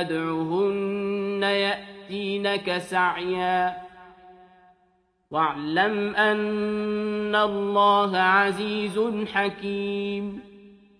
ادْعُهُنَّ يَأْتِينَكَ سَعْيًا. وَاعْلَمْ أَنَّ اللَّهَ عَزِيزٌ حَكِيمٌ.